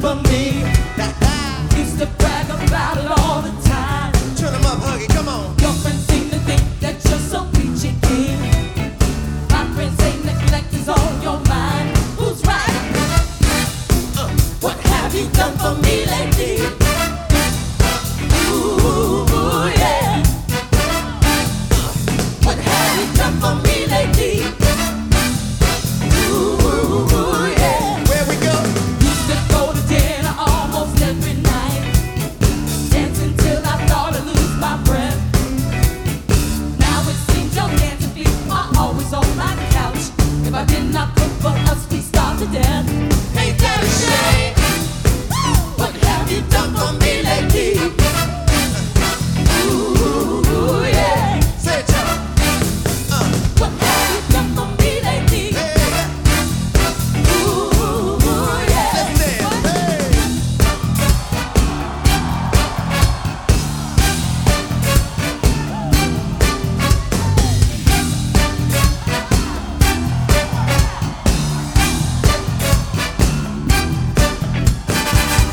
for me. Used to brag about it all the time. Your friends seem to think that you're so. My friends say neglect is on your mind. Who's right? Uh, what have you done for me?